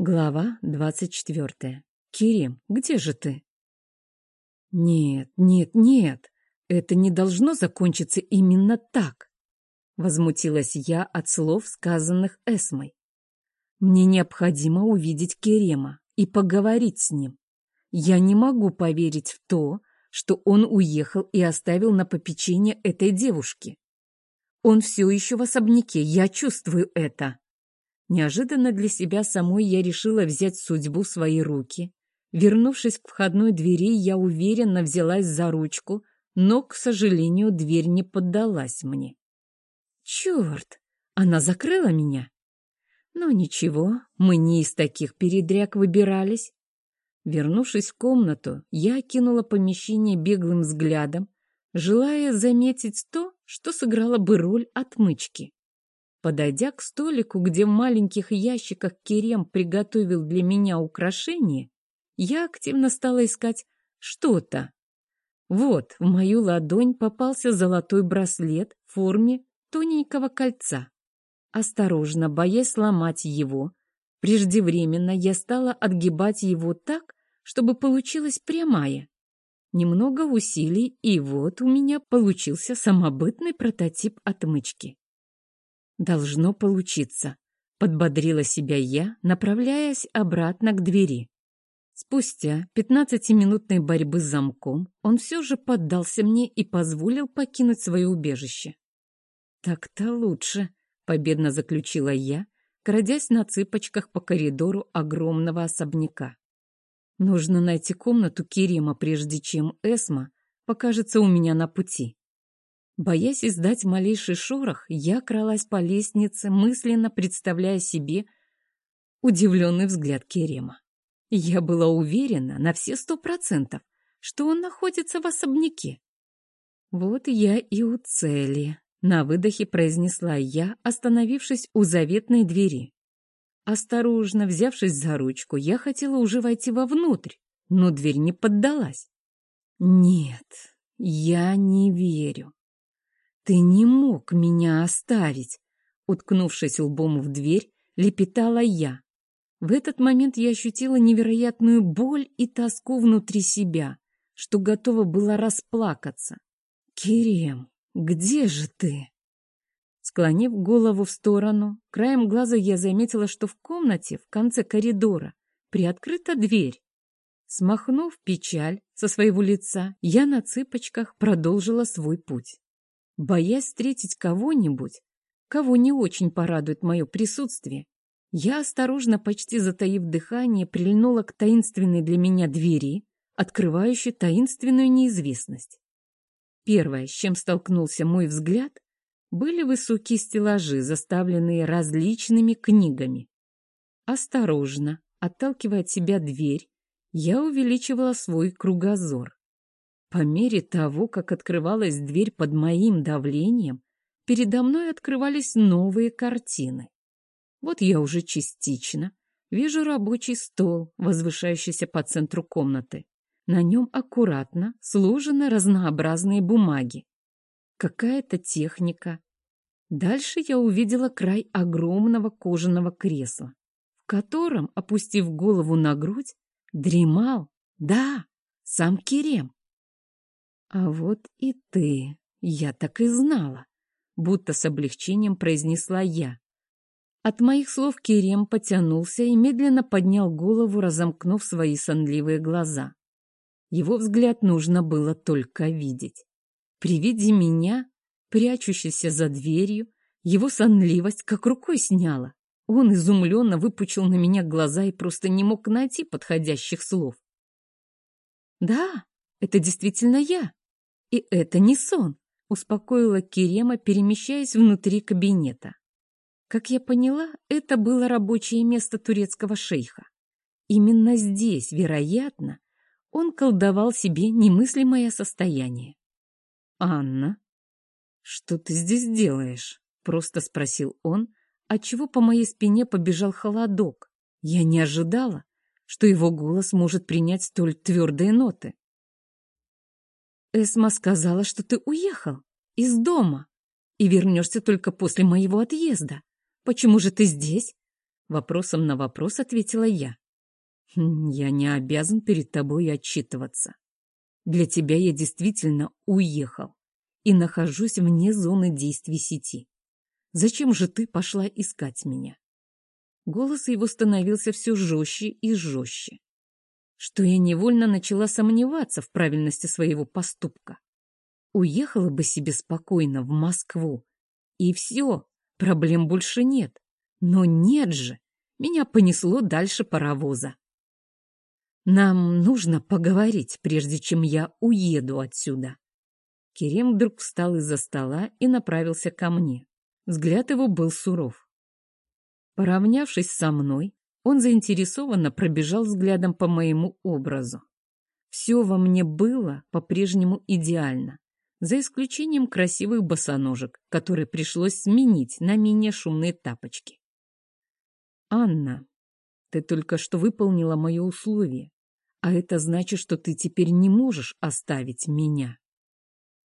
Глава двадцать четвертая. Кирим, где же ты? Нет, нет, нет, это не должно закончиться именно так. Возмутилась я от слов, сказанных Эсмой. Мне необходимо увидеть Керема и поговорить с ним. Я не могу поверить в то, что он уехал и оставил на попечение этой девушки. Он все еще в особняке, я чувствую это. Неожиданно для себя самой я решила взять судьбу в свои руки. Вернувшись к входной двери, я уверенно взялась за ручку, но, к сожалению, дверь не поддалась мне. Черт, она закрыла меня. Но ничего, мы не из таких передряг выбирались. Вернувшись в комнату, я окинула помещение беглым взглядом, желая заметить то, что сыграло бы роль отмычки. Подойдя к столику, где в маленьких ящиках Керем приготовил для меня украшение, я активно стала искать что-то. Вот, в мою ладонь попался золотой браслет в форме тоненького кольца. Осторожно, боясь сломать его, преждевременно я стала отгибать его так, чтобы получилась прямая. Немного усилий, и вот у меня получился самобытный прототип отмычки. Должно получиться, подбодрила себя я, направляясь обратно к двери. Спустя пятнадцатиминутной борьбы с замком он все же поддался мне и позволил покинуть свое убежище. «Так-то лучше», — победно заключила я, крадясь на цыпочках по коридору огромного особняка. «Нужно найти комнату Керима, прежде чем Эсма покажется у меня на пути». Боясь издать малейший шорох, я кралась по лестнице, мысленно представляя себе удивленный взгляд Керема. Я была уверена на все сто процентов, что он находится в особняке. «Вот я и у цели», — на выдохе произнесла я, остановившись у заветной двери. Осторожно, взявшись за ручку, я хотела уже войти вовнутрь, но дверь не поддалась. «Нет, я не верю. «Ты не мог меня оставить!» Уткнувшись лбом в дверь, лепетала я. В этот момент я ощутила невероятную боль и тоску внутри себя, что готова была расплакаться. «Кирем, где же ты?» Склонив голову в сторону, краем глаза я заметила, что в комнате в конце коридора приоткрыта дверь. Смахнув печаль со своего лица, я на цыпочках продолжила свой путь боясь встретить кого-нибудь, кого не очень порадует мое присутствие. Я осторожно, почти затаив дыхание, прильнула к таинственной для меня двери, открывающей таинственную неизвестность. Первое, с чем столкнулся мой взгляд, были высокие стеллажи, заставленные различными книгами. Осторожно, отталкивая от себя дверь, я увеличивала свой кругозор. По мере того, как открывалась дверь под моим давлением, передо мной открывались новые картины. Вот я уже частично вижу рабочий стол, возвышающийся по центру комнаты. На нем аккуратно сложены разнообразные бумаги. Какая-то техника. Дальше я увидела край огромного кожаного кресла, в котором, опустив голову на грудь, дремал, да, сам Керем. «А вот и ты, я так и знала», — будто с облегчением произнесла я. От моих слов Керем потянулся и медленно поднял голову, разомкнув свои сонливые глаза. Его взгляд нужно было только видеть. При виде меня, прячущейся за дверью, его сонливость как рукой сняла. Он изумленно выпучил на меня глаза и просто не мог найти подходящих слов. «Да, это действительно я», и это не сон, успокоила Керема, перемещаясь внутри кабинета. Как я поняла, это было рабочее место турецкого шейха. Именно здесь, вероятно, он колдовал себе немыслимое состояние. «Анна, что ты здесь делаешь?» — просто спросил он, отчего по моей спине побежал холодок. Я не ожидала, что его голос может принять столь твердые ноты. Эсма сказала, что ты уехал из дома и вернешься только после моего отъезда. Почему же ты здесь? Вопросом на вопрос ответила я. «Хм, я не обязан перед тобой отчитываться. Для тебя я действительно уехал и нахожусь вне зоны действий сети. Зачем же ты пошла искать меня? Голос его становился все жестче и жестче, что я невольно начала сомневаться в правильности своего поступка. Уехала бы себе спокойно в Москву, и все, проблем больше нет. Но нет же, меня понесло дальше паровоза. Нам нужно поговорить, прежде чем я уеду отсюда. Керем вдруг встал из-за стола и направился ко мне. Взгляд его был суров. Поравнявшись со мной, он заинтересованно пробежал взглядом по моему образу. Все во мне было по-прежнему идеально, за исключением красивых босоножек, которые пришлось сменить на менее шумные тапочки. «Анна, ты только что выполнила мое условие, а это значит, что ты теперь не можешь оставить меня».